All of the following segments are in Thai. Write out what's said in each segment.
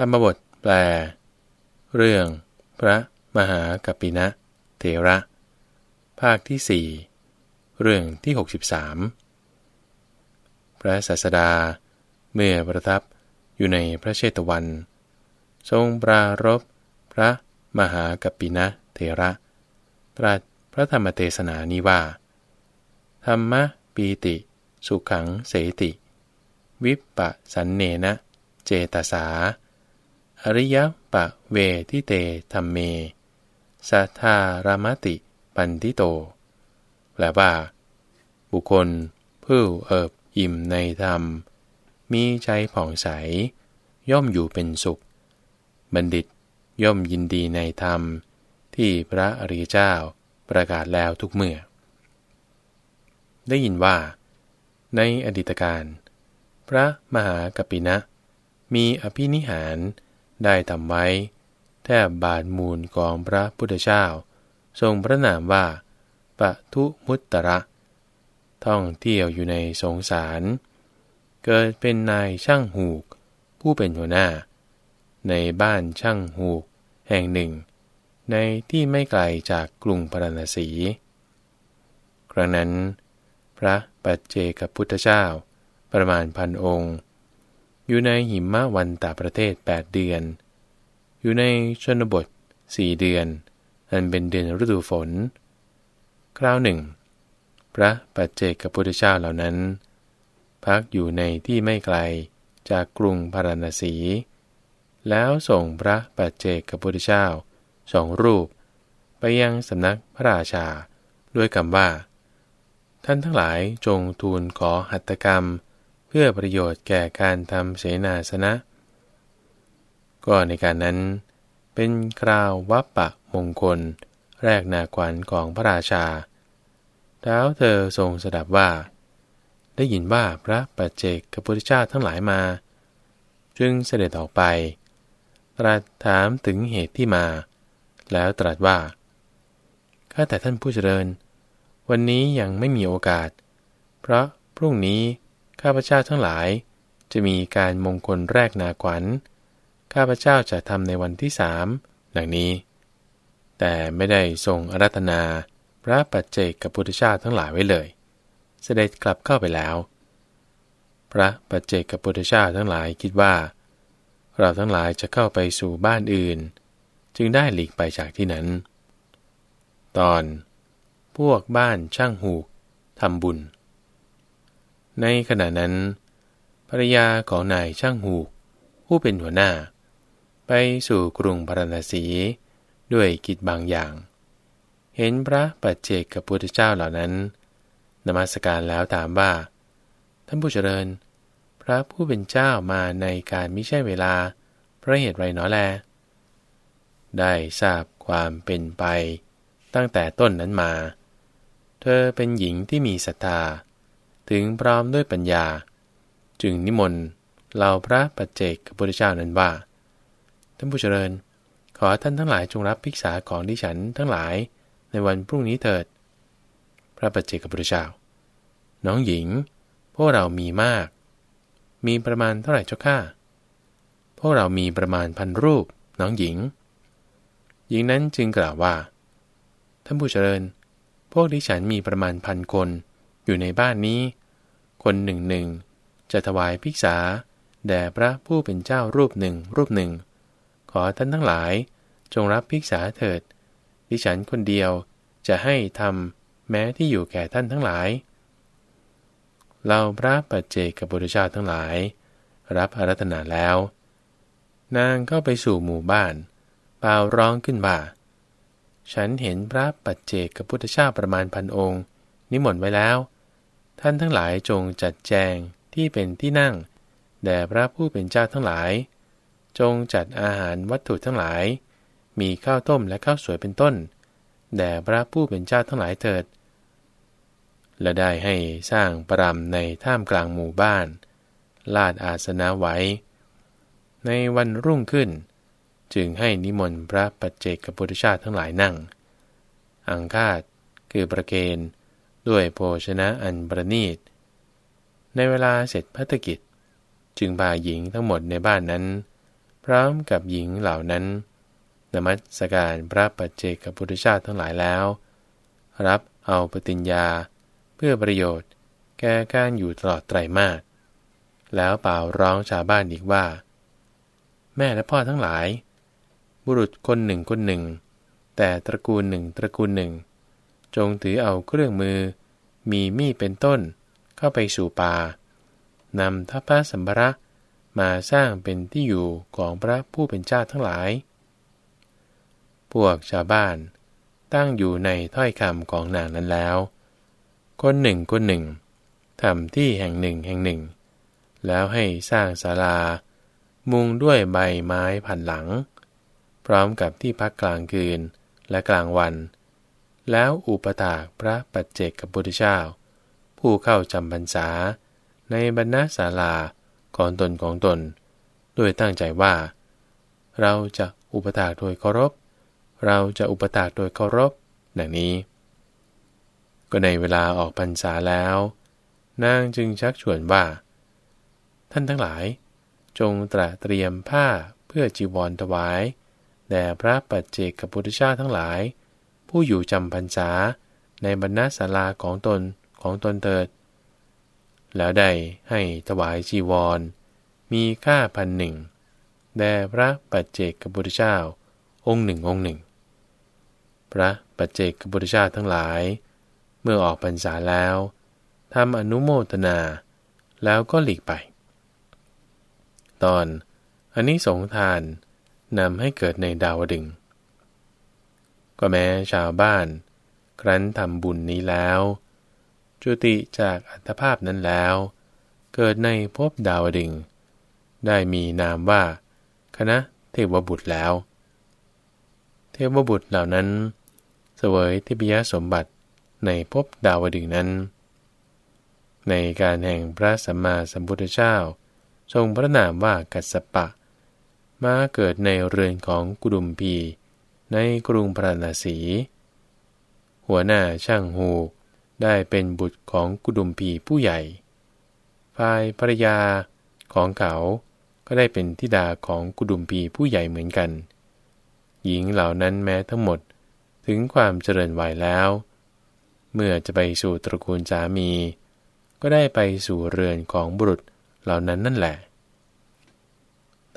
ธรรมบทแปล เรื่อง พระมหากัปปินะ เถระ ภาคที่สี่เรื่องที่ 63 พระศาสดา เมื่อประทับอยู่ในพระเชตวัน ทรงปรารบพระมหากัปปินะเถระ ตรัสพระธรรมเทศนานี้ว่า ธรรมะปีติ สุขังเสติ วิปปะสันเนนะ เจตสา ริยปะเวทิเตธรรมเม สัทธารามติปันติโต แปลว่า บุคคลผู้เอิบอิ่มในธรรม มีใจผ่องใส ย่อมอยู่เป็นสุข บัณฑิตย่อมยินดีในธรรม ที่พระอริยเจ้าประกาศแล้วทุกเมื่อ ได้ยินว่า ในอดีตการ พระมหากปินะ มีอภินิหาร ได้ทำไว้ แทบบาทมูลของพระพุทธเจ้า ทรงพระนามว่าปะทุมุตตระท่องเที่ยวอยู่ในสงสาร เกิดเป็นนายช่างหูก ผู้เป็นหัวหน้า ในบ้านช่างหูก แห่งหนึ่ง ในที่ไม่ไกลจากกรุงพาราณสี ครั้งนั้น พระปัจเจกพุทธเจ้า ประมาณพันองค์ อยู่ในหิมะวันตาประเทศ 8 เดือน อยู่ในชนบทสี่เดือน อันเป็นเดือนฤดูฝน คราวหนึ่ง พระปัจเจกพุทธเจ้าเหล่านั้น พักอยู่ในที่ไม่ไกลจากกรุงพาราณสี แล้วส่งพระปัจเจกพุทธเจ้าสองรูป ไปยังสำนักพระราชาด้วยคำว่า ท่านทั้งหลายจงทูลขอหัตถกรรม เพื่อประโยชน์แก่การทำเสนาสนะ ก็ในการนั้นเป็นคราววัปปะมงคล แรกนาขวัญของพระราชาเท้าเธอทรงสดับว่า ได้ยินว่าพระปัจเจกกับพุทธเจ้าทั้งหลายมา จึงเสด็จออกไป ตรัสถามถึงเหตุที่มา แล้วตรัสว่า ข้าแต่ท่านผู้เจริญ วันนี้ยังไม่มีโอกาส เพราะพรุ่งนี้ ข้าพเจ้าทั้งหลาย จะมีการมงคลแรกนาขวัญ ข้าพเจ้าจะทำในวันที่สามดังนี้ แต่ไม่ได้ทรงอารัตนาพระปัจเจกกับพุทธเจ้าทั้งหลายไว้เลย เสด็จกลับเข้าไปแล้ว พระปัจเจกกับพุทธเจ้าทั้งหลายคิดว่า เราทั้งหลายจะเข้าไปสู่บ้านอื่น จึงได้หลีกไปจากที่นั้น ตอน พวกบ้านช่างหูกทำบุญ ในขณะนั้น ภรรยาของนายช่างหูก ผู้เป็นหัวหน้า ไปสู่กรุงพาราณสี ด้วยกิจบางอย่าง เห็นพระปัจเจกกับพุทธเจ้าเหล่านั้น นมัสการแล้วถามว่า ท่านผู้เจริญ พระผู้เป็นเจ้ามาในการไม่ใช่เวลาเพราะเหตุไรหนอแล ได้ทราบความเป็นไปตั้งแต่ต้นนั้นมา เธอเป็นหญิงที่มีศรัทธา ถึงพร้อมด้วยปัญญา จึงนิมนต์เหล่าพระปัจเจกพุทธเจ้านั้นว่า ท่านผู้เจริญ ขอท่านทั้งหลายจงรับภิกษาของดิฉันทั้งหลายในวันพรุ่งนี้เถิด พระปัจเจกพุทธเจ้า น้องหญิง พวกเรามีมาก มีประมาณเท่าไหร่เจ้าข้าพวกเรามีประมาณพันรูป น้องหญิง หญิงนั้นจึงกล่าวว่า ท่านผู้เจริญ พวกดิฉันมีประมาณพันคน อยู่ในบ้านนี้ คนหนึ่งหนึ่งจะถวายภิกษา แด่พระผู้เป็นเจ้ารูปหนึ่งรูปหนึ่ง ขอท่านทั้งหลาย จงรับภิกษาเถิด ดิฉันคนเดียวจะให้ทำแม้ที่อยู่แก่ท่านทั้งหลาย เราพระปัจเจกบุตรชาทั้งหลาย รับอารัธนาแล้ว นางเข้าไปสู่หมู่บ้านเปล่าร้องขึ้นว่าฉันเห็นพระปัจเจกพุทธเจ้าประมาณพันองค์ นิมนต์ไว้แล้ว ท่านทั้งหลายจงจัดแจงที่เป็นที่นั่ง แด่พระผู้เป็นเจ้าทั้งหลาย จงจัดอาหารวัตถุทั้งหลาย มีข้าวต้มและข้าวสวยเป็นต้น แด่พระผู้เป็นเจ้าทั้งหลายเถิด และได้ให้สร้างปรำในท่ามกลางหมู่บ้าน ลาดอาสนะไว้ ในวันรุ่งขึ้น จึงให้นิมนต์พระปัจเจกพุทธชาติทั้งหลายนั่ง อังคาดคือประเคน ด้วยโภชนะอันประณีต ในเวลาเสร็จพัฒกิจ จึงพาหญิงทั้งหมดในบ้านนั้น พร้อมกับหญิงเหล่านั้นนมัสการพระปัจเจกพุทธชาติทั้งหลายแล้ว รับเอาปฏิญญาเพื่อประโยชน์ แก่การอยู่ตลอดไตรมาสแล้วเป่าร้องชาวบ้านอีกว่า แม่และพ่อทั้งหลาย บุรุษคนหนึ่งคนหนึ่ง แต่ตระกูลหนึ่งตระกูลหนึ่ง จงถือเอาเครื่องมือ มีมีดเป็นต้น เข้าไปสู่ป่านำทัพพระสัมภระมาสร้างเป็นที่อยู่ของพระผู้เป็นเจ้าทั้งหลาย พวกชาวบ้านตั้งอยู่ในถ้อยคำของนางนั้นแล้ว คนหนึ่งคนหนึ่งทำที่แห่งหนึ่งแห่งหนึ่ง แล้วให้สร้างศาลา มุงด้วยใบไม้พันหลัง พร้อมกับที่พักกลางคืนและกลางวัน แล้วอุปถากพระปัจเจกกับพุทธเจ้า ผู้เข้าจำพรรษา ในบรรณาศาลาของตนของตน ด้วยตั้งใจว่า เราจะอุปถากโดยเคารพ เราจะอุปถากโดยเคารพดังนี้ ก็ในเวลาออกพรรษาแล้ว นางจึงชักชวนว่า ท่านทั้งหลาย จงตระเตรียมผ้าเพื่อจีวรถวายแด่พระปัจเจกกับพุทธเจ้าทั้งหลาย ผู้อยู่จำพรรษาในบรรณาศาลาของตนของตนเติด แล้วได้ให้ถวายจีวร มีค่าพันหนึ่งแด่พระปัจเจกพุทธเจ้า องค์หนึ่งองค์หนึ่ง พระปัจเจกพุทธเจ้าทั้งหลาย เมื่อออกพรรษาแล้วทำอนุโมทนา แล้วก็หลีกไป ตอนอันนี้สงทานนำให้เกิดในดาวดึง ก็แม้ชาวบ้าน ครั้นทำบุญนี้แล้ว จุติจากอัตภาพนั้นแล้ว เกิดในภพดาวดึง ได้มีนามว่า คณะเทวบุตรแล้ว เทวบุตรเหล่านั้น เสวยทิพยสมบัติในภพดาวดึงนั้น ในการแห่งพระสัมมาสัมพุทธเจ้า ทรงพระนามว่ากัสสปะ มาเกิดในเรือนของกุดุมพี ในกรุงพระนศีหัวหน้าช่างหูได้เป็นบุตรของกุดุมพีผู้ใหญ่ ฝ่ายภรรยาของเขาก็ได้เป็นทิดาของกุดุมพีผู้ใหญ่เหมือนกัน หญิงเหล่านั้นแม้ทั้งหมดถึงความเจริญวัยแล้ว เมื่อจะไปสู่ตระกูลสามี ก็ได้ไปสู่เรือนของบุรุษเหล่านั้นนั่นแหละ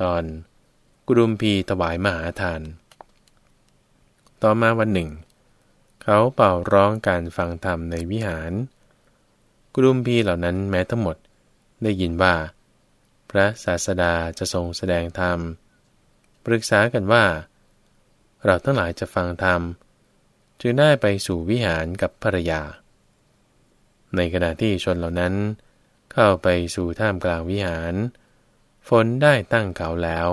ตอนกุดุมพีถวายมหาทาน ต่อมาวันหนึ่ง เขาเป่าร้องการฟังธรรมในวิหาร กลุ่มพีเหล่านั้นแม้ทั้งหมดได้ยินว่า พระศาสดาจะทรงแสดงธรรม ปรึกษากันว่า เราทั้งหลายจะฟังธรรม จึงได้ไปสู่วิหารกับภรรยา ในขณะที่ชนเหล่านั้น เข้าไปสู่ท่ามกลางวิหาร ฝนได้ตั้งเขาแล้ว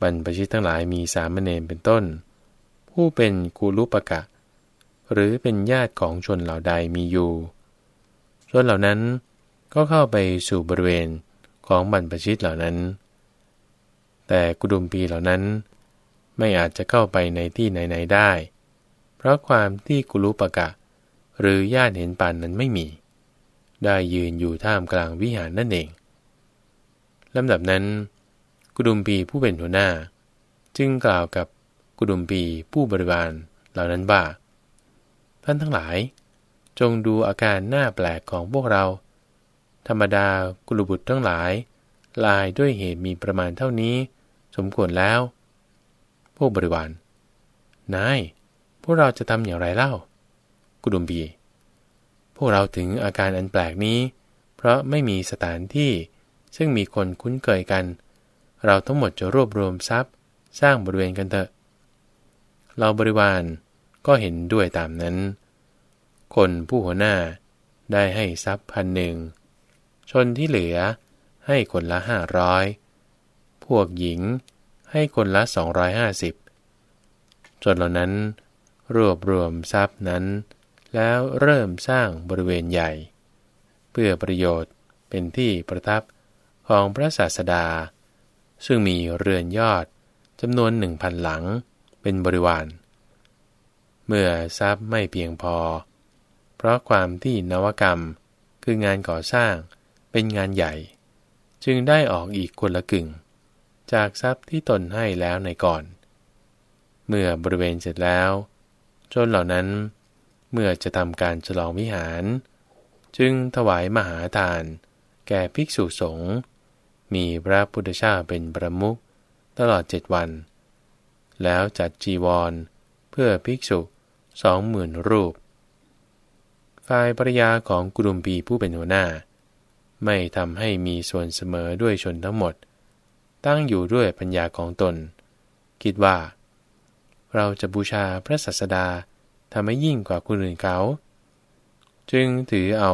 บรรพชิตทั้งหลายมีสามเณรเป็นต้น ผู้เป็นกูลุปกะ หรือเป็นญาติของชนเหล่าใดมีอยู่ ชนเหล่านั้นก็เข้าไปสู่บริเวณของบรรพชิตเหล่านั้น แต่กุดุมปีเหล่านั้น ไม่อาจจะเข้าไปในที่ไหนๆได้ เพราะความที่กุลุปกะ หรือญาติเห็นปานนั้นไม่มี ได้ยืนอยู่ท่ามกลางวิหารนั่นเองลำดับนั้น กุดุมปีผู้เป็นหัวหน้า จึงกล่าวกับ กุดุมปีผู้บริวารเหล่านั้นว่าท่านทั้งหลาย จงดูอาการหน้าแปลกของพวกเรา ธรรมดากุลบุตรทั้งหลาย ลายด้วยเหตุมีประมาณเท่านี้ สมควรแล้ว พวกบริวารนาย พวกเราจะทำอย่างไรเล่า กุดุมปีพวกเราถึงอาการอันแปลกนี้ เพราะไม่มีสถานที่ ซึ่งมีคนคุ้นเคยกัน เราทั้งหมดจะรวบรวมทรัพย์ สร้างบริเวณกันเถอะ เราบริวารก็เห็นด้วยตามนั้น คนผู้หัวหน้าได้ให้ทรัพย์พันหนึ่ง ชนที่เหลือให้คนละห้าร้อย พวกหญิงให้คนละสองร้อยห้าสิบจนเหล่านั้น รวบรวมทรัพย์นั้น แล้วเริ่มสร้างบริเวณใหญ่ เพื่อประโยชน์เป็นที่ประทับของพระศาสดา ซึ่งมีเรือนยอดจำนวนหนึ่งพันหลัง เป็นบริวาร เมื่อทรัพย์ไม่เพียงพอ เพราะความที่นวกรรมคืองานก่อสร้างเป็นงานใหญ่ จึงได้ออกอีกคนละกึ่ง จากทรัพย์ที่ตนให้แล้วในก่อน เมื่อบริเวณเสร็จแล้วจนเหล่านั้น เมื่อจะทำการฉลองวิหาร จึงถวายมหาทาน แก่ภิกษุสงฆ์มีพระพุทธเจ้าเป็นประมุขตลอดเจ็ดวัน แล้วจัดจีวร เพื่อภิกษุสองหมื่นรูป ฝ่ายภรยาของกุดุมพีผู้เป็นหัวหน้า ไม่ทำให้มีส่วนเสมอด้วยชนทั้งหมด ตั้งอยู่ด้วยปัญญาของตน คิดว่า เราจะบูชาพระศัสดาทำให้ยิ่งกว่าคนอื่นเขา จึงถือเอา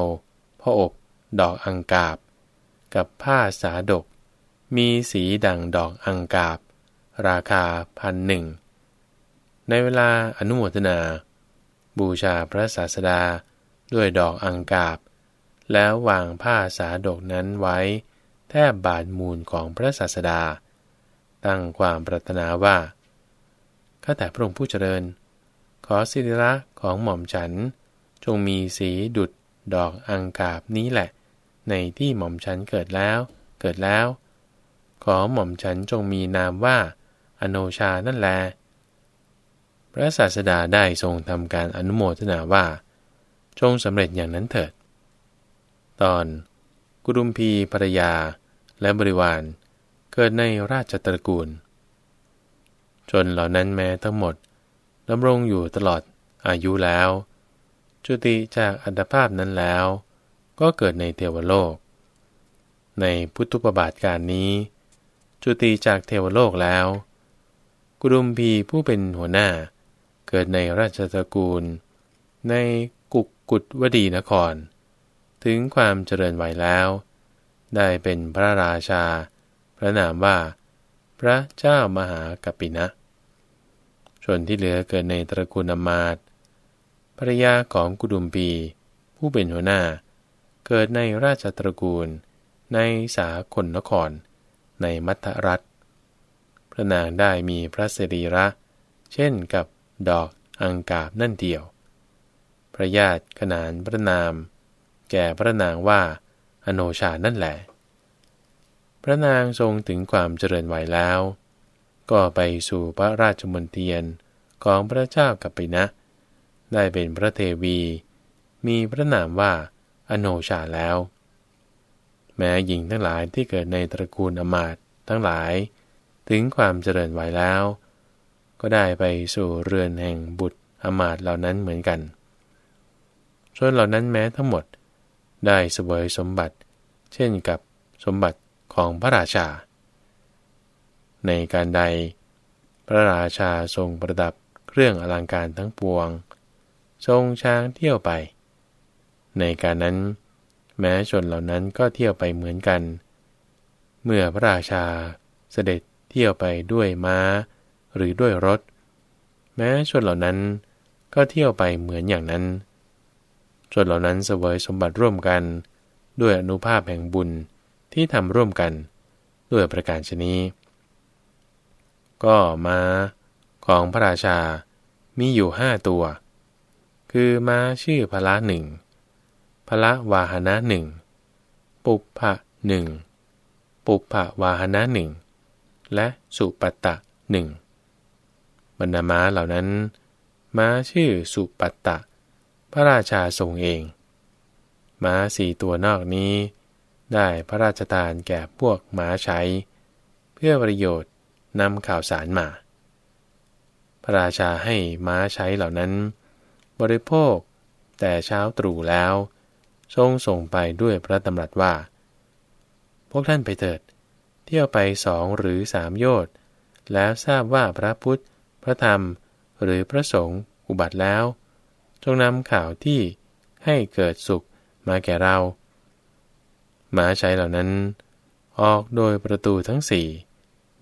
พ่ออบดอกอังกาบ กับผ้าสาดก มีสีดังดอกอังกาบ ราคาพันหนึ่ง ในเวลาอนุโมทนา บูชาพระศาสดาด้วยดอกอังกาบ แล้ววางผ้าสาดกนั้นไว้ แทบบาดมูลของพระศาสดา ตั้งความปรารถนาว่า ข้าแต่พระองค์ผู้เจริญ ขอสิริระของหม่อมฉัน จงมีสีดุดดอกอังกาบนี้แหละ ในที่หม่อมฉันเกิดแล้ว เกิดแล้ว ขอหม่อมฉันจงมีนามว่า อโนชานั่นแล พระศาสดาได้ทรงทำการอนุโมทนาว่า จงสำเร็จอย่างนั้นเถิด ตอน กุดุมพีภรรยาและบริวาร เกิดในราชตระกูลจนเหล่านั้นแม้ทั้งหมดดำรงอยู่ตลอดอายุแล้ว จุติจากอัตภาพนั้นแล้ว ก็เกิดในเทวโลก ในพุทธุปบาทการนี้ จุติจากเทวโลกแล้ว กุดุมพีผู้เป็นหัวหน้า เกิดในราชตระกูล ในกุกกุฎวดีนคร ถึงความเจริญไหวแล้ว ได้เป็นพระราชา พระนามว่า พระเจ้ามหากัปปินะ ชนที่เหลือเกิดในตระกูลอมาตภรยาของกุดุมปีผู้เป็นหัวหน้า เกิดในราชตระกูล ในสาคนนคร ในมัทรัฐ พระนางได้มีพระสริระ เช่นกับดอกอังกาบนั่นเดียว พระญาติขนานพระนาม แก่พระนางว่าอโนชานั่นแหละ พระนางทรงถึงความเจริญไหวแล้ว ก็ไปสู่พระราชมนเทียนของพระเจ้ากัปปินะ ได้เป็นพระเทวี มีพระนามว่าอโนชาแล้ว แม้หญิงทั้งหลายที่เกิดในตระกูลอมาตทั้งหลาย ถึงความเจริญไหวแล้ว ก็ได้ไปสู่เรือนแห่งบุตรอมาตเหล่านั้นเหมือนกันส่วนเหล่านั้นแม้ทั้งหมดได้เสวยสมบัติ เช่นกับสมบัติของพระราชา ในการใด พระราชาทรงประดับเครื่องอลังการทั้งปวง ทรงช้างเที่ยวไป ในการนั้น แม้ชนเหล่านั้นก็เที่ยวไปเหมือนกัน เมื่อพระราชาเสด็จ เที่ยวไปด้วยม้า หรือด้วยรถ แม้ชนเหล่านั้นก็เที่ยวไปเหมือนอย่างนั้น ชนเหล่านั้นเสวยสมบัติร่วมกัน ด้วยอนุภาพแห่งบุญที่ทำร่วมกัน ด้วยประการชนี้ ก็ม้าของพระราชามีอยู่ห้าตัว คือม้าชื่อพละหนึ่งพละวาหนะหนึ่งปุพะหนึ่งปุพะวาหนะหนึ่ง และสุปตะหนึ่งบรรดาม้าเหล่านั้น ม้าชื่อสุปตะ พระราชาทรงเอง ม้าสี่ตัวนอกนี้ ได้พระราชทานแก่พวกม้าใช้ เพื่อประโยชน์นำข่าวสารมา พระราชาให้ม้าใช้เหล่านั้น บริโภคแต่เช้าตรู่แล้ว ทรงส่งไปด้วยพระดำรัสว่า พวกท่านไปเถิด ที่ยวไปสองหรือสามโยชน์แล้วทราบว่าพระพุทธ พระธรรม หรือพระสงฆ์อุบัติแล้ว จงนำข่าวที่ให้เกิดสุขมาแก่เรา หมาใช้เหล่านั้น ออกโดยประตูทั้งสี่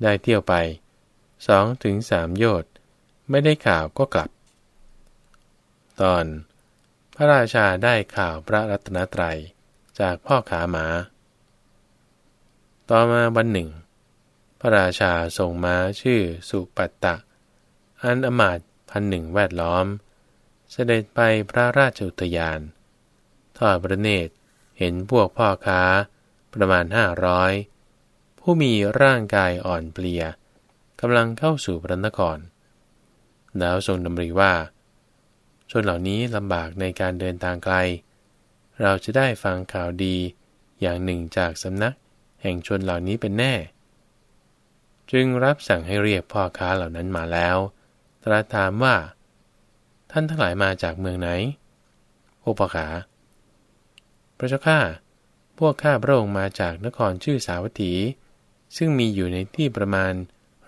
ได้เที่ยวไปสองถึงสามโยชน์ไม่ได้ข่าวก็กลับ ตอน พระราชาได้ข่าวพระรัตนตรัยจากพ่อขาหมา ต่อมาวันหนึ่ง พระราชาส่งม้าชื่อสุปัตตะ อันอมาตพันหนึ่งแวดล้อม เสด็จไปพระราชอุทยาน ทอดพระเนตรเห็นพวกพ่อค้าประมาณห้าร้อยผู้ผู้มีร่างกายอ่อนเปลียกำลังเข้าสู่พระนคร แล้วทรงดำริว่า ชนเหล่านี้ลำบากในการเดินทางไกล เราจะได้ฟังข่าวดีอย่างหนึ่งจากสำนัก แห่งชนเหล่านี้เป็นแน่ จึงรับสั่งให้เรียกพ่อค้าเหล่านั้นมาแล้ว ตรัสถามว่า ท่านทั้งหลายมาจากเมืองไหนโอพ่อขาพระเจ้าข้าพวกข้าพระองค์มาจากนครชื่อสาวัตถี ซึ่งมีอยู่ในที่ประมาณ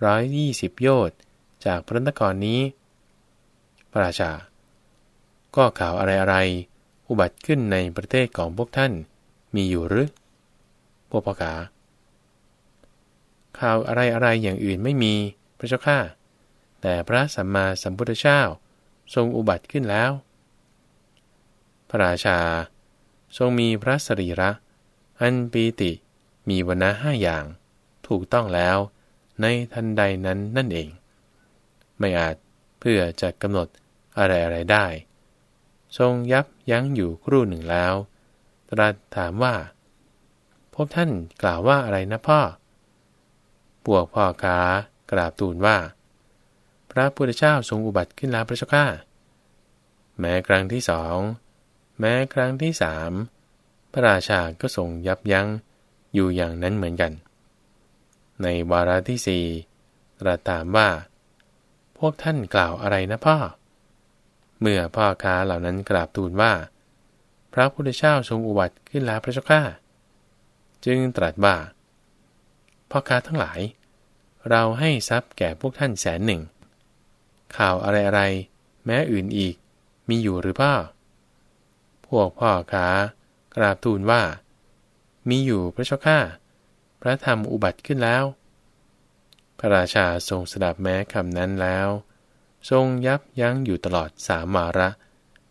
ร้อยยี่สิบโยชน์จากพระนครนี้ พระราชา ก็ข่าวอะไรอะไร อุบัติขึ้นในประเทศของพวกท่านมีอยู่หรือ พวกพ่อขาข่าวอะไรอะไรอย่างอื่นไม่มีพระเจ้าข้าแต่พระสัมมาสัมพุทธเจ้าทรงอุบัติขึ้นแล้ว พระราชา ทรงมีพระสรีระ อันปีติมีวนะห้าอย่างถูกต้องแล้ว ในทันใดนั้นนั่นเอง ไม่อาจเพื่อจะกำหนดอะไรอะไรได้ ทรงยับยั้งอยู่ครู่หนึ่งแล้ว ตรัสถามว่า พวกท่านกล่าวว่าอะไรนะพ่อปวกพ่อค้ากราบตูนว่า พระพุทธเจ้าทรงอุบัติขึ้นแล้วพระเจ้าข้า แม้ครั้งที่สอง แม้ครั้งที่สาม พระราชาก็ทรงยับยั้งอยู่อย่างนั้นเหมือนกัน ในวาระที่สี่ตรัสถามว่า พวกท่านกล่าวอะไรนะพ่อ เมื่อพ่อค้าเหล่านั้นกราบทูลว่า พระพุทธเจ้าทรงอุบัติขึ้นแล้วพระเจ้าข้า จึงตรัสว่าพ่อค้าทั้งหลาย เราให้ทรัพย์แก่พวกท่านแสนหนึ่ง ข่าวอะไรอะไรแม้อื่นอีก มีอยู่หรือพ่อ พวกพ่อค้ากราบทูลว่า มีอยู่พระเจ้าข้า พระธรรมอุบัติขึ้นแล้ว พระราชาทรงสดับแม้คำนั้นแล้ว ทรงยับยั้งอยู่ตลอดสามวาระ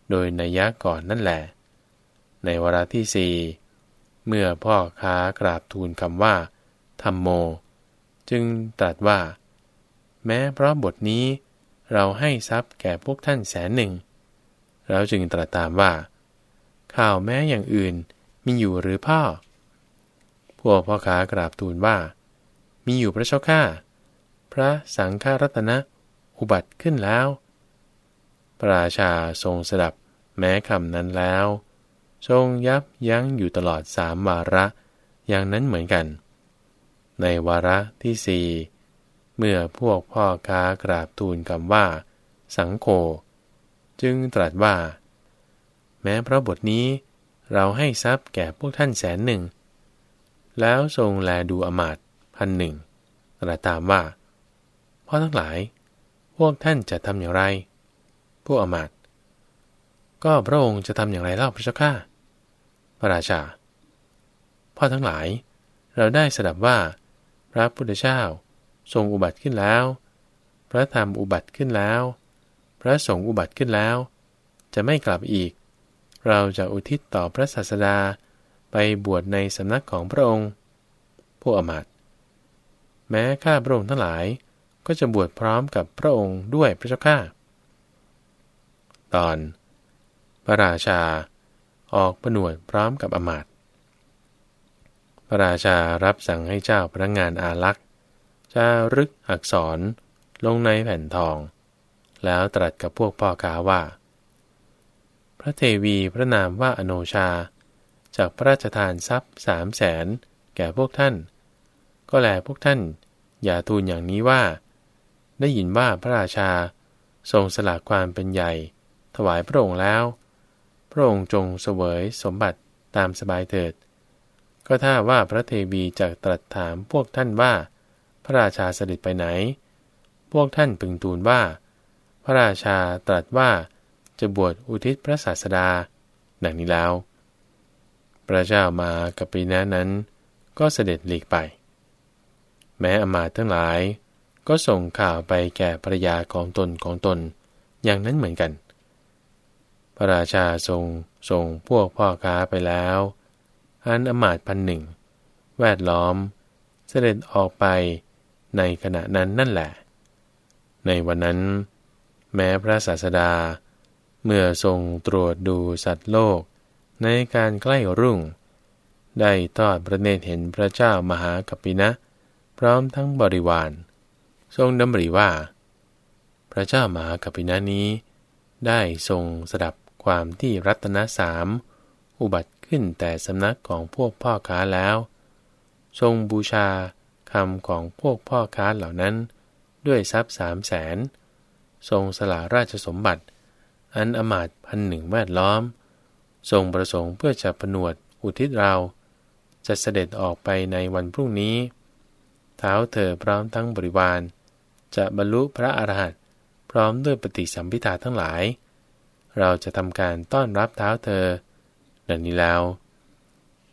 โดยนัยยะก่อนนั่นแหละ ในวาระที่สี่ เมื่อพ่อค้ากราบทูลคำว่าธรรมโม จึงตรัสว่า แม้เพราะบทนี้ เราให้ทรัพย์แก่พวกท่านแสนหนึ่งแล้วจึงตรัสตามว่า ข่าวแม้อย่างอื่นมีอยู่หรือพ่อ พวกพ่อค้ากราบทูลว่า มีอยู่พระเจ้าข้าพระสังฆรัตนะอุบัติขึ้นแล้ว พระราชาทรงสดับแม้คำนั้นแล้ว ทรงยับยั้งอยู่ตลอดสามวาระ อย่างนั้นเหมือนกัน ในวาระที่สี่เมื่อพวกพ่อค้ากราบทูลคำว่า สังโฆจึงตรัสว่า แม้พระบทนี้เราให้ทรัพย์แก่พวกท่านแสนหนึ่ง แล้วทรงแลดูอมาตพันหนึ่งตรัสตามว่าพ่อทั้งหลาย พวกท่านจะทำอย่างไรพวกอมาตก็พระองค์จะทำอย่างไรเล่าพระเจ้าข้า พระราชา พ่อทั้งหลาย เราได้สดับว่า พระพุทธเจ้าทรงอุบัติขึ้นแล้ว พระธรรมอุบัติขึ้นแล้ว พระสงฆ์อุบัติขึ้นแล้ว จะไม่กลับอีก เราจะอุทิศต่อพระศาสดาไปบวชในสำนักของพระองค์พวกอมาตแม้ข้าพระองค์ทั้งหลายก็จะบวชพร้อมกับพระองค์ด้วยพระเจ้าข้าตอน พระราชา ออกประนวดพร้อมกับอมาตพระราชารับสั่งให้เจ้าพนักงานอาลักษ์จะรึกอักษรลงในแผ่นทอง แล้วตรัสกับพวกพ่อค้าว่า พระเทวีพระนามว่าอโนชา จากพระราชทานทรัพย์สามแสนแก่พวกท่าน ก็แลพวกท่านอย่าทูลอย่างนี้ว่า ได้ยินว่าพระราชาทรงสละความเป็นใหญ่ ถวายพระองค์แล้ว พระองค์จงเสวยสมบัติตามสบายเถิด ก็ถ้าว่าพระเทวีจะตรัสถามพวกท่านว่า พระราชาเสด็จไปไหน พวกท่านพึงทูลว่า พระราชาตรัสว่าจะบวชอุทิศพระศาสดา ดังนี้แล้ว พระเจ้ามากับปีน้นั้น ก็เสด็จหลีกไป แม้อมาตทั้งหลาย ก็ส่งข่าวไปแก่ภรยาของตนของตน อย่างนั้นเหมือนกัน ระราชาทรงส่งพวกพ่อค้าไปแล้ว อันอมาตพันหนึ่ง แวดล้อม เสด็จออกไปในขณะนั้นนั่นแหละ ในวันนั้น แม้พระศาสดา เมื่อทรงตรวจดูสัตว์โลกในการใกล้รุ่ง ได้ทอดพระเนตรเห็นพระเจ้ามหากัปปินะ พร้อมทั้งบริวาร ทรงดำริว่า พระเจ้ามหากัปปินานี้ได้ทรงสดับ ความที่รัตนสามอุบัติขึ้นแต่สำนักของพวกพ่อค้าแล้ว ทรงบูชาคำของพวกพ่อค้าเหล่านั้น ด้วยทรัพย์สามแสนทรงสละราชสมบัติ อันอมาตพันหนึ่งแวดล้อม ทรงประสงค์เพื่อจะผนวดอุทิศเรา จะเสด็จออกไปในวันพรุ่งนี้ เท้าเธอพร้อมทั้งบริวาร จะบรรลุพระอรหันต์พร้อมด้วยปฏิสัมพิธาทั้งหลาย เราจะทำการต้อนรับเท้าเธอ ดังนี้แล้ว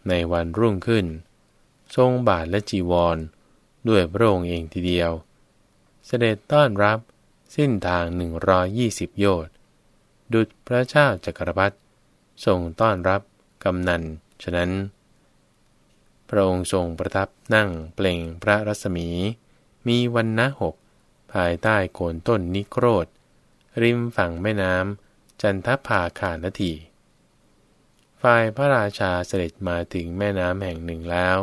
ในวันรุ่งขึ้น ทรงบาทและจีวร ด้วยพระองค์เองทีเดียว เสด็จต้อนรับสิ้นทางหนึ่งรอยี่สิบโยชน์ดุจพระเจ้าจักรพรรดิทรงต้อนรับกำนัน ฉะนั้น พระองค์ทรงประทับนั่งเปล่งพระรัศมี มีวันนะหกภายใต้โคนต้นนิโครธ ริมฝั่งแม่น้ำ จันทภาคานาที ฝ่ายพระราชาเสด็จมาถึงแม่น้ำแห่งหนึ่งแล้ว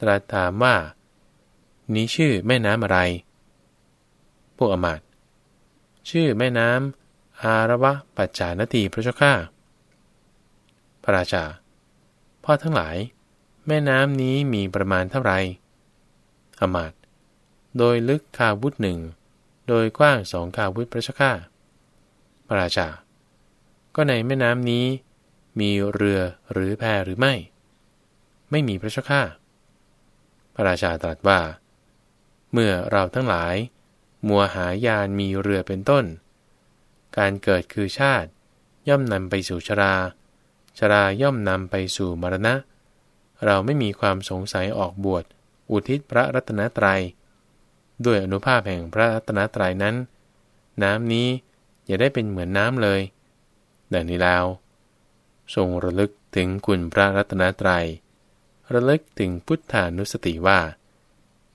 ตรัสถามว่า นี้ชื่อแม่น้ำอะไร พวกอมาตชื่อแม่น้ำอารวะปัจจานตีพระเจ้าข้าพระราชา พ่อทั้งหลาย แม่น้ำนี้มีประมาณเท่าไหร่อมาตโดยลึกคาวุธหนึ่ง โดยกว้างสองคาวุธพระเจ้าข้าพระราชา ก็ในแม่น้ำนี้ มีเรือหรือแพหรือไม่ ไม่มีพระเจ้าข้าพระราชาตรัสว่า เมื่อเราทั้งหลาย มัวหายานมีเรือเป็นต้น การเกิดคือชาติ ย่อมนำไปสู่ชรา ชราย่อมนำไปสู่มรณะ เราไม่มีความสงสัยออกบวชอุทิศพระรัตนตรยัย ด้วยอนุภาพแห่งพระรัตนตรัยนั้น น้ำนี้อย่าได้เป็นเหมือนน้ำเลย ดังนี้แล้ว ทรงระลึกถึงคุณพระรัตนตรยัย ระลึกถึงพุทธานุสติว่า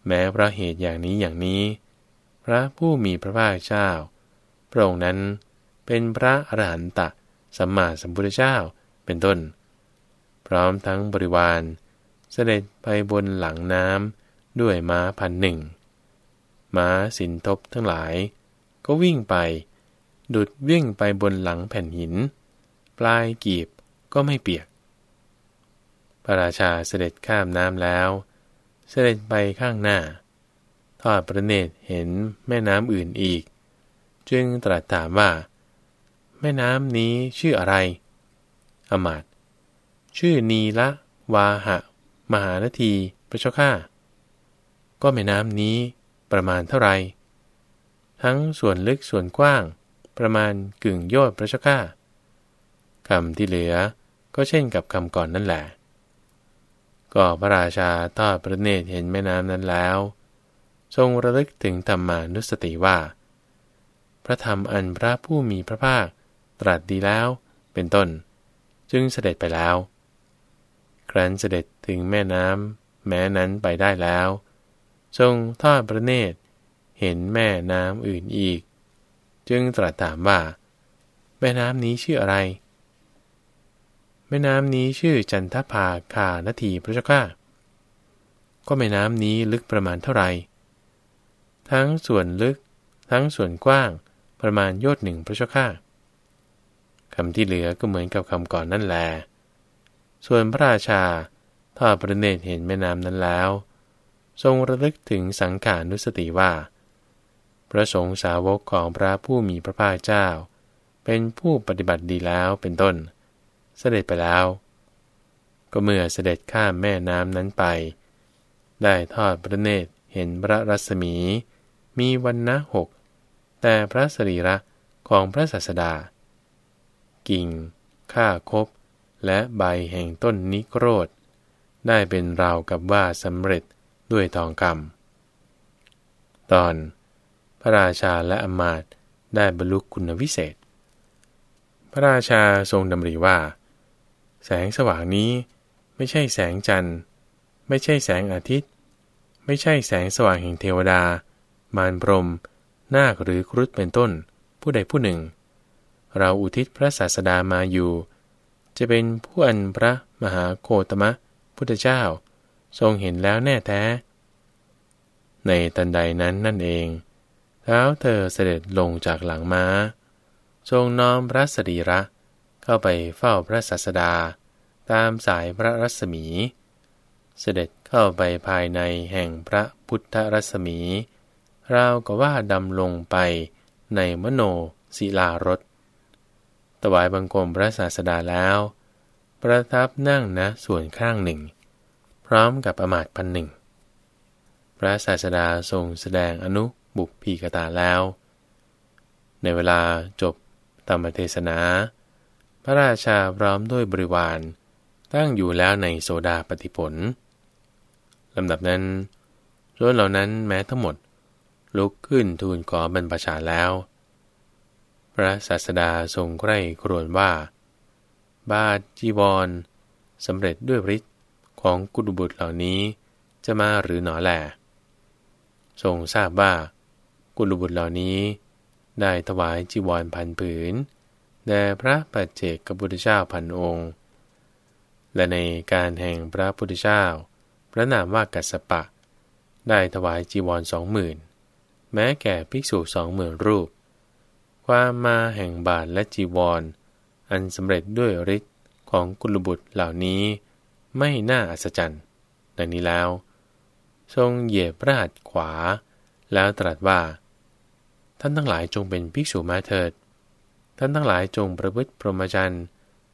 แม้พระเหตุอย่างนี้อย่างนี้ พระผู้มีพระภาคเจ้า พระองค์นั้นเป็นพระอรหันตะสัมมาสัมพุทธเจ้าเป็นต้น พร้อมทั้งบริวาร เสด็จไปบนหลังน้ำด้วยม้าพันหนึ่งม้าสินทบทั้งหลาย ก็วิ่งไป ดุดวิ่งไปบนหลังแผ่นหิน ปลายกีบก็ไม่เปียก พระราชาเสด็จข้ามน้ำแล้ว เสด็จไปข้างหน้า ทอดพระเนตรเห็นแม่น้ำอื่นอีก จึงตรัสถามว่า แม่น้ำนี้ชื่ออะไร อมาตชื่อนีละ วาหะ มหานทีพระเจ้าข้าก็แม่น้ำนี้ประมาณเท่าไรทั้งส่วนลึกส่วนกว้าง ประมาณกึ่งโยชน์พระเจ้าข้าคำที่เหลือก็เช่นกับคำก่อนนั่นแหละ ก็พระราชาทอดพระเนตรเห็นแม่น้ำนั้นแล้ว ทรงระลึกถึงธรรมานุสติว่า พระธรรมอันพระผู้มีพระภาคตรัสดีแล้วเป็นต้น จึงเสด็จไปแล้ว ครั้นเสด็จถึงแม่น้ำแม้นั้นไปได้แล้ว ทรงทอดพระเนตรเห็นแม่น้ำอื่นอีก จึงตรัสถามว่า แม่น้ำนี้ชื่ออะไร แม่น้ำนี้ชื่อจันทภาคานาทีพระเจ้าข้าก็แม่น้ำนี้ลึกประมาณเท่าไหร่ ทั้งส่วนลึก ทั้งส่วนกว้าง ประมาณโยชน์หนึ่งพระเจ้าข้าคำที่เหลือก็เหมือนกับคำก่อนนั่นแหละส่วนพระราชาทอดพระเนตรเห็นแม่น้ำนั้นแล้ว ทรงระลึกถึงสังขานุสติว่า พระสงฆ์สาวกของพระผู้มีพระภาคเจ้า เป็นผู้ปฏิบัติดีแล้วเป็นต้น เสด็จไปแล้ว ก็เมื่อเสด็จข้ามแม่น้ำนั้นไป ได้ทอดพระเนตรเห็นพระรัศมี มีวันนะหก แต่พระสรีระของพระศาสดา กิ่ง ข้าคบ และใบแห่งต้นนิโครธ ได้เป็นราวกับว่าสำเร็จด้วยทองคำตอน พระราชาและอมาตได้บรรลุคุณวิเศษ พระราชาทรงดำริว่า แสงสว่างนี้ไม่ใช่แสงจันทร์ ไม่ใช่แสงอาทิตย์ ไม่ใช่แสงสว่างแห่งเทวดา มารพรม นาคหรือครุฑเป็นต้น ผู้ใดผู้หนึ่ง เราอุทิศพระศาสดามาอยู่ จะเป็นผู้อันพระมหาโคตมะ พุทธเจ้า ทรงเห็นแล้วแน่แท้ ในตันใดนั้นนั่นเอง เท้าเธอเสด็จลงจากหลังม้า ทรงน้อมพระสรีระ เข้าไปเฝ้าพระศาสดา ตามสายพระรัศมี เสด็จเข้าไปภายในแห่งพระพุทธรัศมี ราวกับว่าดำลงไปในมโนศิลารถถวายบังคมพระศาสดาแล้ว ประทับนั่งนะส่วนข้างหนึ่ง พร้อมกับอมาตพันหนึ่ง พระศาสดาทรงแสดงอนุ บุพพีกตาแล้ว ในเวลาจบธรรมเทศนา พระราชาพร้อมด้วยบริวารตั้งอยู่แล้วในโสดาปฏิผลลำดับนั้นชนเหล่านั้นแม้ทั้งหมด ลุกขึ้นทูลขอบรรพชาแล้ว พระศาสดาทรงใกล้ครวญว่า บาทจีวรสำเร็จด้วยฤทธิ์ของกุฎบุตรเหล่านี้จะมาหรือหนอแหลทรงทราบว่า กุลบุตรเหล่านี้ ได้ถวายจีวรพันผืนแด่พระปัจเจกพุทธเจ้าพันองค์ และในการแห่งพระพุทธเจ้า พระนามว่ากัสปะ ได้ถวายจีวรสองหมื่นแม้แก่ภิกษุสองหมื่นรูป ความมาแห่งบาทและจีวรอันสำเร็จด้วยฤทธิ์ของกุลบุตรเหล่านี้ ไม่น่าอัศจรรย์ดังนี้แล้ว ทรงเหยียบพระหัตถ์ขวา แล้วตรัสว่า ท่านทั้งหลายจงเป็นภิกษุมาเถิด ท่านทั้งหลายจงประพฤติพรหมจรรย์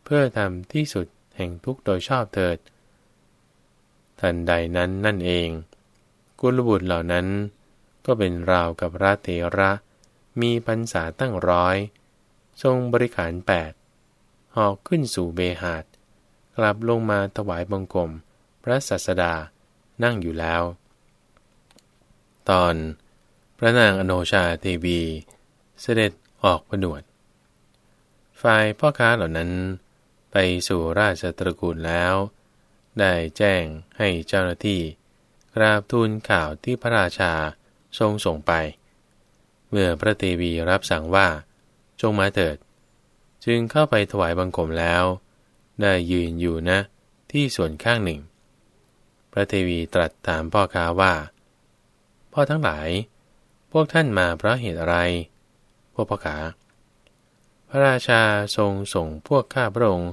เพื่อทำที่สุดแห่งทุกโดยชอบเถิด ทันใดนั้นนั่นเอง กุลบุตรเหล่านั้น ก็เป็นราวกับราเทระ มีพรรษาตั้งร้อย ทรงบริขารแปดหอกขึ้นสู่เบหาดกลับลงมาถวายบังคม พระศาสดานั่งอยู่แล้ว ตอน พระนางอโนชาเทวีเสด็จออกผนวด ฝ่ายพ่อค้าเหล่านั้น ไปสู่ราชตระกูลแล้ว ได้แจ้งให้เจ้าหน้าที่กราบทูลข่าวที่พระราชาทรงส่งไป เมื่อพระเทวีรับสั่งว่า จงมาเถิด จึงเข้าไปถวายบังคมแล้ว ได้ยืนอยู่นะที่ส่วนข้างหนึ่ง พระเทวีตรัสถามพ่อค้าว่า พ่อทั้งหลาย พวกท่านมาเพราะเหตุอะไร พวกพ่อขา พระราชาทรงส่งพวกข้าพระองค์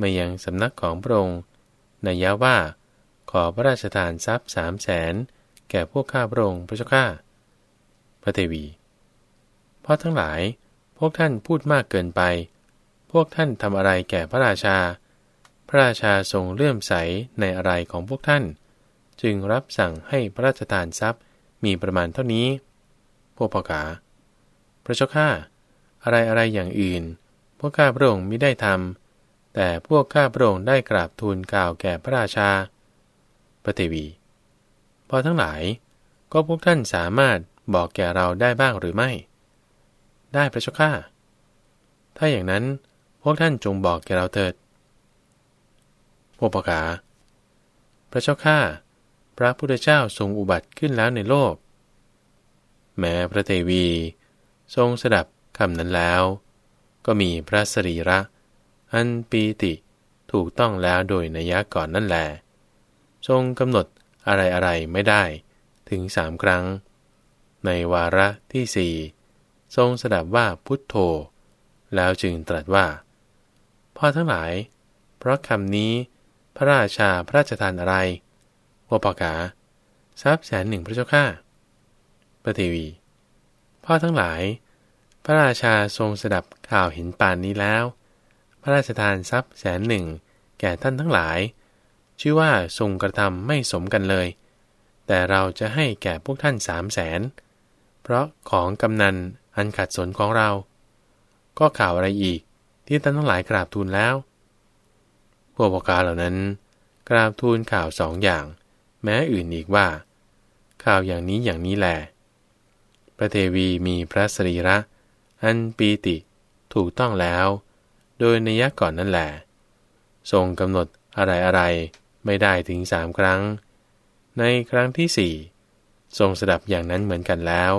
มายังสำนักของพระองค์นายะว่า ขอพระราชทานทรัพย์สามแสนแก่พวกข้าพระองค์พระเจ้าข้า พระเทวี เพราะทั้งหลาย พวกท่านพูดมากเกินไป พวกท่านทำอะไรแก่พระราชา พระราชาทรงเลื่อมใสในอะไรของพวกท่าน จึงรับสั่งให้พระราชทานทรัพย์มีประมาณเท่านี้ วกพ่อขาพระเจ้าข้าอะไรอะไรอย่างอื่น พวกข้าพระองค์ไม่ได้ทำแต่พวกข้าพระองค์ได้กราบทูลกล่าวแก่พระราชา พระเทวี พอทั้งหลาย ก็พวกท่านสามารถบอกแก่เราได้บ้างหรือไม่ ได้พระเจ้าข้าถ้าอย่างนั้นพวกท่านจงบอกแก่เราเถิดพวกพ่อขาพระเจ้าข้าพระพุทธเจ้าทรงอุบัติขึ้นแล้วในโลก แม้พระเทวี ทรงสดับคำนั้นแล้ว ก็มีพระสรีระ อันปีติถูกต้องแล้วโดยนัยก่อนนั่นแหลทรงกำหนดอะไรอะไรไม่ได้ถึงสามครั้ง ในวาระที่สี่ทรงสดับว่าพุทโธ แล้วจึงตรัสว่าพ่อทั้งหลาย เพราะคำนี้พระราชาพระราชทานอะไรวปกาทรัพย์แสนหนึ่งพระเจ้าข้า พระเทวี พ่อทั้งหลาย พระราชาทรงสดับข่าวเห็นป่านนี้แล้ว พระราชทานทรัพย์แสนหนึ่งแก่ท่านทั้งหลาย ชื่อว่าทรงกระทำไม่สมกันเลย แต่เราจะให้แก่พวกท่านสามแสน เพราะของกำนันอันขัดสนของเรา ก็ข่าวอะไรอีกที่ท่านทั้งหลายกราบทูลแล้ว พวกปกาเหล่านั้น กราบทูลข่าวสองอย่าง แม้อื่นอีกว่า ข่าวอย่างนี้อย่างนี้แหละ พระเทวีมีพระสรีระ อันปีติถูกต้องแล้ว โดยในยักก่อนนั่นแหละทรงกำหนดอะไรอะไรไม่ได้ถึงสามครั้ง ในครั้งที่สี่ทรงสดับอย่างนั้นเหมือนกันแล้ว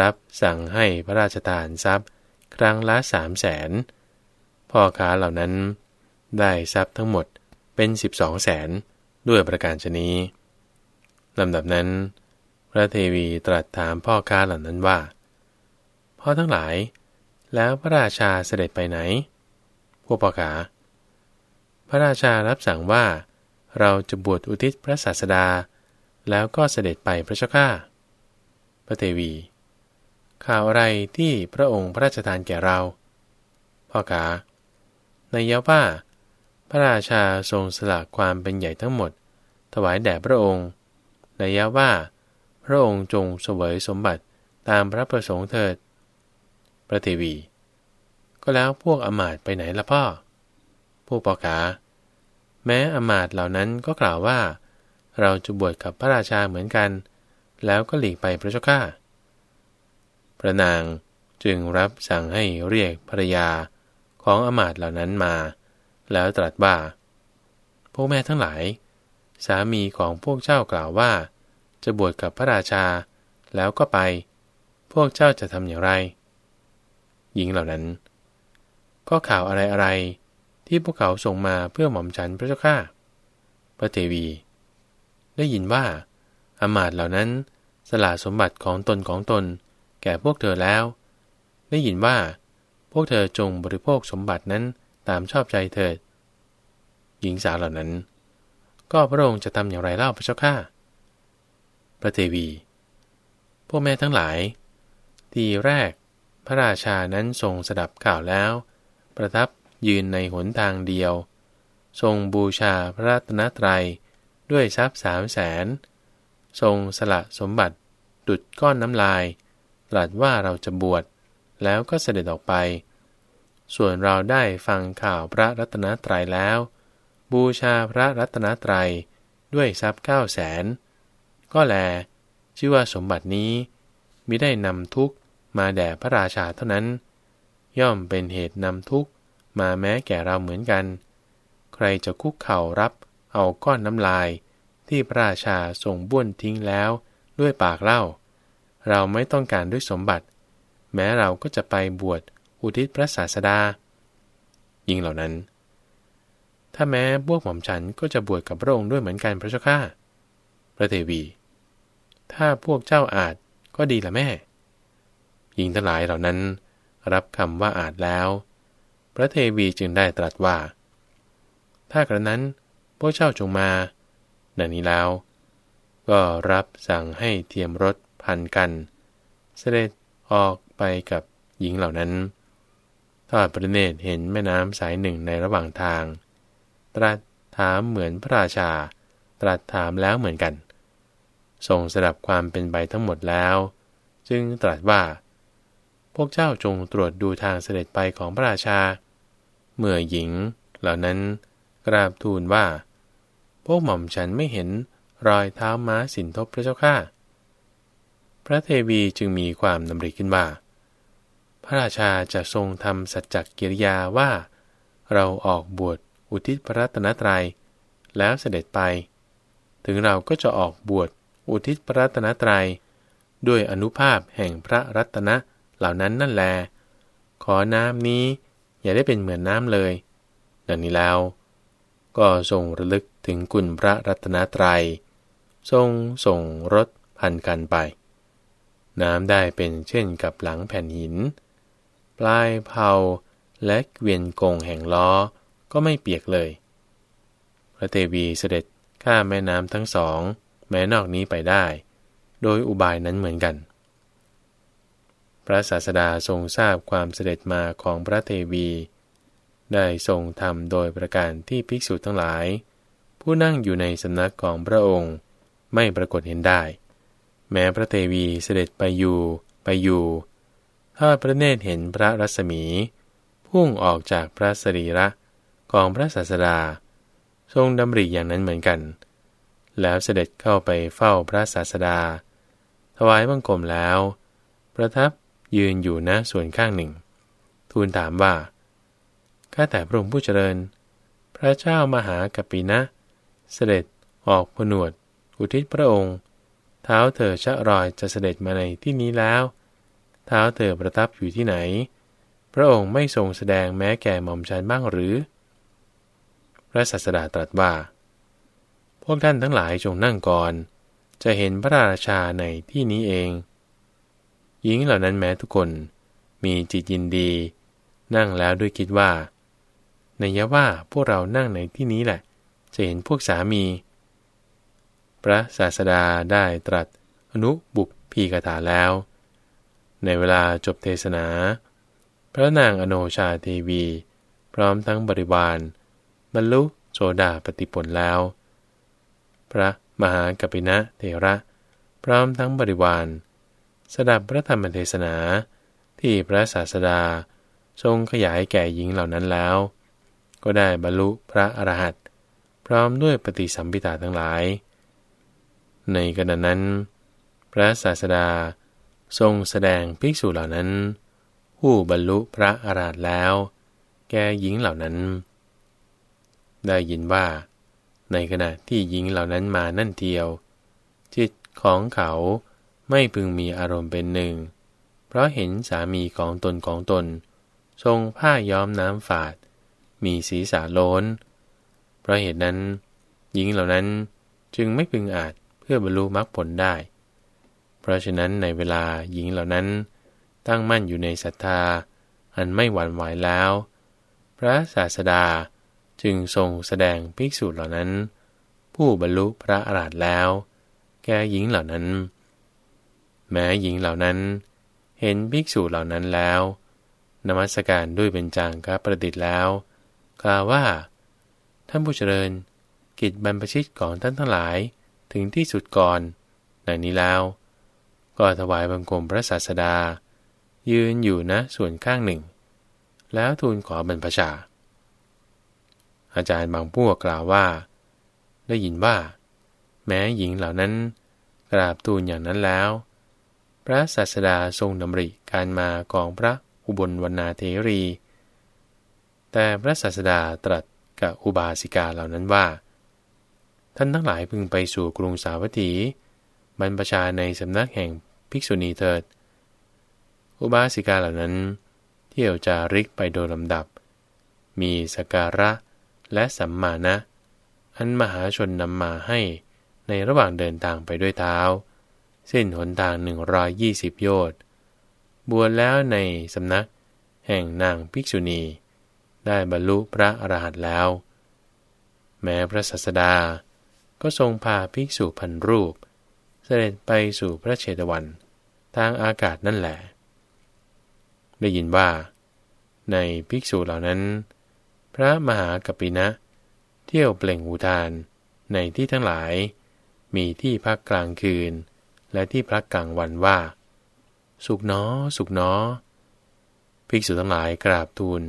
รับสั่งให้พระราชทานทรัพย์ ครั้งละสามแสนพ่อค้าเหล่านั้น ได้ทรัพย์ทั้งหมดเป็นสิบสองแสนด้วยประการชนี้ลำดับนั้น ระเทวีตรัสถามพ่อค้าเหล่านั้นว่า พ่อทั้งหลาย แล้วพระราชาเสด็จไปไหน พวกพ่อค้าพระราชารับสั่งว่า เราจะบวชอุทิศพระศาสดา แล้วก็เสด็จไปพระเจ้าข้าพระเทวี ข่าวอะไรที่พระองค์พระราชทานแก่เรา พ่อขาในยะว่า พระราชาทรงสละความเป็นใหญ่ทั้งหมด ถวายแด่พระองค์ในยะว่า พระองค์จงเสวยสมบัติตามพระประสงค์เถิด พระเทวี ก็แล้วพวกอมาตไปไหนละพ่อ ผู้ปอขา แม้อมาตเหล่านั้นก็กล่าวว่า เราจะบวชกับพระราชาเหมือนกัน แล้วก็หลีกไปพระเจ้าข้า พระนางจึงรับสั่งให้เรียกภรรยาของอมาตเหล่านั้นมา แล้วตรัสว่า พวกแม่ทั้งหลาย สามีของพวกเจ้ากล่าวว่า จะบวชกับพระราชา แล้วก็ไป พวกเจ้าจะทำอย่างไร หญิงเหล่านั้น ก็ข่าวอะไรอะไรที่พวกเขาส่งมาเพื่อหม่อมฉันพระเจ้าข้าพระเทวี ได้ยินว่าอมาตเหล่านั้นสละสมบัติของตนของตน แก่พวกเธอแล้ว ได้ยินว่า พวกเธอจงบริโภคสมบัตินั้นตามชอบใจเถิด หญิงสาวเหล่านั้น ก็พระองค์จะทำอย่างไรเล่าพระเจ้าข้า ระเทวี พวกแม่ทั้งหลาย ทีแรก พระราชานั้นทรงสดับข่าวแล้ว ประทับยืนในหนทางเดียว ทรงบูชาพระรัตนตรัยด้วยทรัพย์สามแสน ทรงสละสมบัติ ดุดก้อนน้ำลาย ตรัสว่าเราจะบวช แล้วก็เสด็จออกไป ส่วนเราได้ฟังข่าวพระรัตนตรัยแล้ว บูชาพระรัตนตรัยด้วยทรัพย์เก้าแสน ก็แล ชื่อว่าสมบัตินี้มิได้นำทุกมาแด่พระราชาเท่านั้น ย่อมเป็นเหตุนำทุกมาแม้แก่เราเหมือนกัน ใครจะคุกเข่ารับเอาก้อนน้ำลาย ที่พระราชาส่งบ้วนทิ้งแล้วด้วยปากเล่า เราไม่ต้องการด้วยสมบัติ แม้เราก็จะไปบวชอุทิศพระศาสดา ยิงเหล่านั้น ถ้าแม้พวกหม่อมฉันก็จะบวชกับพระองค์ด้วยเหมือนกันพระเจ้าข้าพระเทวี ถ้าพวกเจ้าอาจก็ดีละแม่ยิงทั้งหลายเหล่านั้น รับคำว่าอาจแล้ว พระเทวีจึงได้ตรัสว่า ถ้ากระนั้นพวกเจ้าจงมาดังนี้แล้ว ก็รับสั่งให้เทียมรถพันกัน เสด็จออกไปกับหญิงเหล่านั้นทอดพระเนตรเห็นแม่น้ำสายหนึ่งในระหว่างทาง ตรัสถามเหมือนพระราชา ตรัสถามแล้วเหมือนกัน ทรงสดับความเป็นไปทั้งหมดแล้ว จึงตรัสว่า พวกเจ้าจงตรวจดูทางเสด็จไปของพระราชา เมื่อหญิง เหล่านั้นกราบทูลว่า พวกหม่อมฉันไม่เห็นรอยเท้าม้าสินทบพระเจ้าข้าพระเทวีจึงมีความดำริขึ้นว่า พระราชาจะทรงทำสัจจกิริยาว่า เราออกบวชอุทิศพระรัตนตรยัย แล้วเสด็จไป ถึงเราก็จะออกบวช อุทิศพระรัตนตรยัย ด้วยอนุภาพแห่งพระรัตนะเหล่านั้นนั่นแล ขอน้ำนี้อย่าได้เป็นเหมือนน้ำเลย ดังนี้แล้ว ก็ทรงระลึกถึงกุณพระรัตนตรยัย ทรงส่งรถพันกันไป น้ำได้เป็นเช่นกับหลังแผ่นหิน ปลายเผาและเกวียนกงแห่งล้อก็ไม่เปียกเลย พระเทวีเสด็จข้ามแม่น้ำทั้งสอง แม้นอกนี้ไปได้ โดยอุบายนั้นเหมือนกัน พระศาสดาทรงทราบความเสด็จมาของพระเทวี ได้ทรงทำโดยประการที่ภิกษุทั้งหลาย ผู้นั่งอยู่ในสำนักของพระองค์ไม่ปรากฏเห็นได้ แม้พระเทวีเสด็จไปอยู่ไปอยู่ถ้าพระเนตรเห็นพระรัศมี พุ่งออกจากพระสรีระของพระศาสดา ทรงดำริอย่างนั้นเหมือนกัน แล้วเสด็จเข้าไปเฝ้าพระศาสดา ถวายบังคมแล้ว ประทับยืนอยู่ณส่วนข้างหนึ่ง ทูลถามว่า ข้าแต่พระองค์ผู้เจริญ พระเจ้ามหากปินะ เสด็จออกผนวด อุทิศพระองค์ เท้าเธอชะรอยจะเสด็จมาในที่นี้แล้ว เท้าเธอประทับอยู่ที่ไหน พระองค์ไม่ทรงแสดงแม้แก่หม่อมชันบ้างหรือ พระสัสดาตรัสว่า พวกท่านทั้งหลายจงนั่งก่อน จะเห็นพระราชาในที่นี้เอง หญิงเหล่านั้นแม้ทุกคนมีจิตยินดี นั่งแล้วด้วยคิดว่า ในยะว่าพวกเรานั่งในที่นี้แหละ จะเห็นพวกสามี พระศาสดาได้ตรัสอนุบุพพีกถาแล้ว ในเวลาจบเทศนา พระนางอโนชาเทวี พร้อมทั้งบริวารบรรลุโสดาปฏิผลแล้ว ระมหากัปินะเทระ พร้อมทั้งบริวาร สดับพระธรรมเทศนาที่พระศาสดา ทรงขยายแก่หญิงเหล่านั้นแล้ว ก็ได้บรรลุพระอรหันต์พร้อมด้วยปฏิสัมพิทาทั้งหลาย ในขณะนั้น พระศาสดาทรงแสดงภิกษุเหล่านั้น ผู้บรรลุพระอรหันต์แล้ว แก่หญิงเหล่านั้น ได้ยินว่า ในขณะที่หญิงเหล่านั้นมานั่นเทียว จิตของเขาไม่พึงมีอารมณ์เป็นหนึ่ง เพราะเห็นสามีของตนของตน ทรงผ้าย้อมน้ำฝาด มีศีรษะโลนเพราะเหตุนั้น หญิงเหล่านั้นจึงไม่พึงอาจเพื่อบรรลุมรรคผลได้ เพราะฉะนั้นในเวลาหญิงเหล่านั้นตั้งมั่นอยู่ในศรัทธา อันไม่หวั่นไหวแล้ว พระศาสดา จึงทรงแสดงภิกษุเหล่านั้น ผู้บรรลุพระอรหันต์แล้ว แก่หญิงเหล่านั้น แม้หญิงเหล่านั้น เห็นภิกษุเหล่านั้นแล้ว นมัสการด้วยเป็นจางครับประดิษฐ์แล้ว กล่าวว่า ท่านผู้เจริญ กิจบรรพชิตของท่านทั้งหลายถึงที่สุดก่อนในนี้แล้ว ก็ถวายบังคมพระศาสดา ยืนอยู่นะส่วนข้างหนึ่ง แล้วทูลขอบรรพชา อาจารย์บางพวกกล่าวว่า ได้ยินว่า แม้หญิงเหล่านั้น กราบทูลอย่างนั้นแล้ว พระศาสดาทรงดำริการมาของพระอุบลวรรณาเทรี แต่พระศาสดาตรัสกับอุบาสิกาเหล่านั้นว่า ท่านทั้งหลายพึงไปสู่กรุงสาวัตถี บรรพชาในสำนักแห่งภิกษุณีเถิด อุบาสิกาเหล่านั้น เที่ยวจาริกไปโดยลำดับ มีสการะ และสัมมาณะอันมหาชนนำมาให้ในระหว่างเดินทางไปด้วยเท้า เส้นหนทางหนึ่งรอยยี่สิบโยชน์บวชแล้วในสำนัก แห่งนางภิกษุณี ได้บรรลุพระอรหันต์แล้ว แม้พระสัสดา ก็ทรงพาภิกษุพันรูป เสด็จไปสู่พระเชตวันทางอากาศนั่นแหละ ได้ยินว่า ในภิกษุเหล่านั้น พระมหากปินะ เที่ยวเปล่งอุทาน ในที่ทั้งหลาย มีที่พักกลางคืน และที่พระกลางวันว่า สุขเนอ สุขเนอ ภิกษุทั้งหลายกราบทูล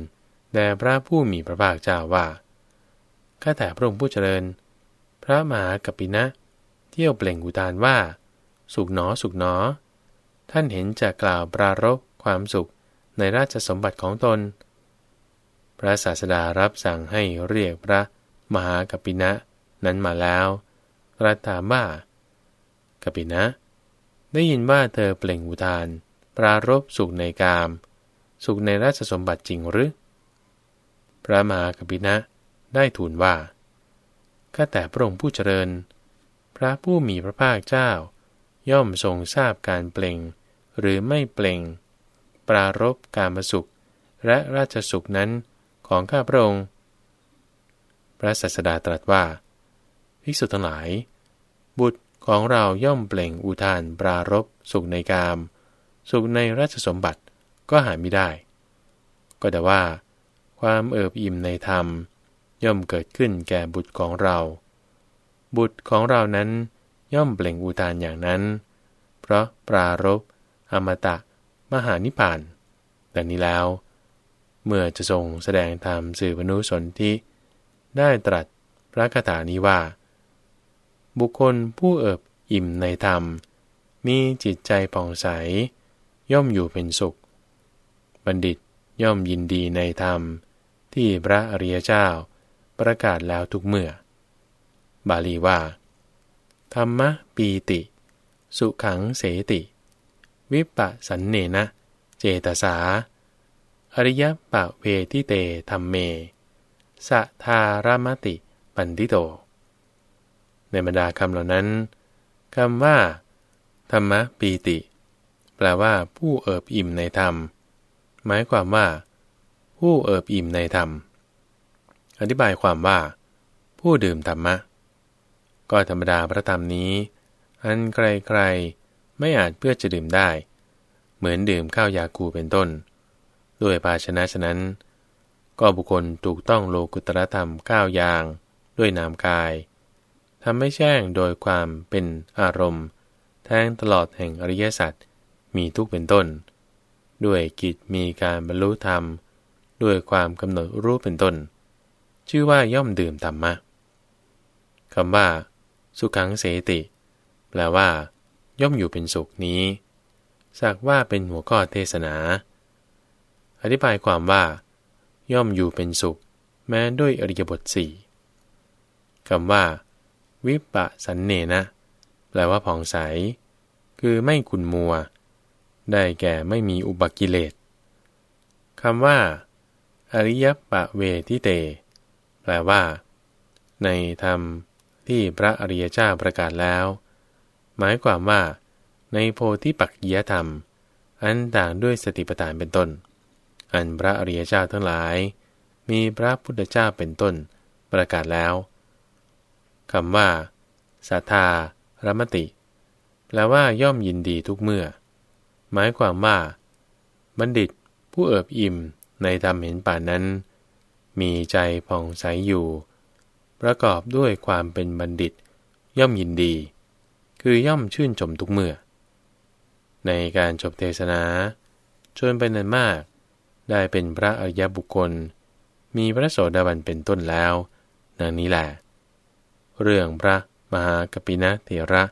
แด่พระผู้มีพระภาคเจ้าว่าข้าแต่พระองค์ผู้เจริญ พระมหากปปินะ เที่ยวเปล่งอุทานว่า สุขหนอสุขหนอ ท่านเห็นจะกล่าวปรารบความสุขในราชสมบัติของตน พระศาสดารับสั่งให้เรียกพระมหากัปปินะ นั้นมาแล้วตรัสถามว่ากัปปินะ ได้ยินว่าเธอเปล่งอุทาน ปรารบสุขในกาม สุขในราชสมบัติจริงหรือ พระมหากปินะได้ทูลว่าข้าแต่พระองค์ผู้เจริญ พระผู้มีพระภาคเจ้า ย่อมทรงทราบการเปล่ง หรือไม่เปล่ง ปรารบการมสุขและราชสุขนั้น ของข้าพระองค์ พระสัสดาตรัสว่า ภิกษุทั้งหลาย บุตรของเราย่อมเปล่งอุทานปรารบสุขในกาม สุขในราชสมบัติก็หาไม่ได้ ก็แต่ว่า ความเอิบอิ่มในธรรม ย่อมเกิดขึ้นแก่บุตรของเรา บุตรของเรานั้นย่อมเปล่งอุทานอย่างนั้น เพราะปรารบอมตะ มหานิพพานดังนี้แล้ว เมื่อจะทรงแสดงธรรมสื่อพนุสนที่ได้ตรัสพระคาถานี้ว่า บุคคลผู้เอิบอิ่มในธรรม มีจิตใจผ่องใส ย่อมอยู่เป็นสุข บัณฑิตย่อมยินดีในธรรม ที่พระอริยเจ้าประกาศแล้วทุกเมื่อ บาลีว่า ธรรมะปีติ สุขังเสติ วิปะสันเนนะ เจตสา อริยปะเวทิเตธรรมเม สะทารมติปันติโต ในบรรดาคำเหล่านั้นคำว่า ธรรมปีติ แปลว่า ผู้เอิบอิ่มในธรรม หมายความว่า ผู้เอิบอิ่มในธรรม อธิบายความว่า ผู้ดื่มธรรมะ ก็ธรรมดาพระธรรมนี้ อันใครๆไม่อาจเพื่อจะดื่มได้ เหมือนดื่มข้าวยาคูเป็นต้น ด้วยภาชนะฉะนั้น ก็บุคคลถูกต้องโลกุตรธรรมก้าอย่าง ด้วยนามกายทำให้แจ้งโดยความเป็นอารมณ์ แทงตลอดแห่งอริยสัจมีทุกเป็นต้น ด้วยกิจมีการบรรลุธรรม ด้วยความกำหนดรู้เป็นต้น ชื่อว่าย่อมดื่มธรรมะคำว่า สุขังเสติ แปลว่า ย่อมอยู่เป็นสุขนี้สักว่าเป็นหัวข้อเทศนา อธิบายความว่า ย่อมอยู่เป็นสุข แม้ด้วยอริยบทสี่คำว่า วิปะสันเนนะแปลว่าผ่องใส คือไม่ขุนมัว ได้แก่ไม่มีอุบกิเลสคำว่า อริยปะเวทิเต แปลว่า ในธรรมที่พระอริยเจ้าประกาศแล้ว หมายความว่า ในโพธิปักยียธรรม อันต่างด้วยสติปัฏฐานเป็นต้น อันพระอริยเจ้าทั้งหลาย มีพระพุทธเจ้าเป็นต้นประกาศแล้วคำว่าศรัทธารมติแปลว่าย่อมยินดีทุกเมื่อ หมายความว่า บัณฑิตผู้เอิบอิ่มในธรรมเห็นป่านนั้น มีใจผ่องใสอยู่ ประกอบด้วยความเป็นบัณฑิต ย่อมยินดี คือย่อมชื่นชมทุกเมื่อ ในการจบเทศนาชวนเป็นนันมาก ได้เป็นพระอริยบุคคล มีพระโสดาบันเป็นต้นแล้วนังนี้แหละเรื่องพระมหากปินะเถระ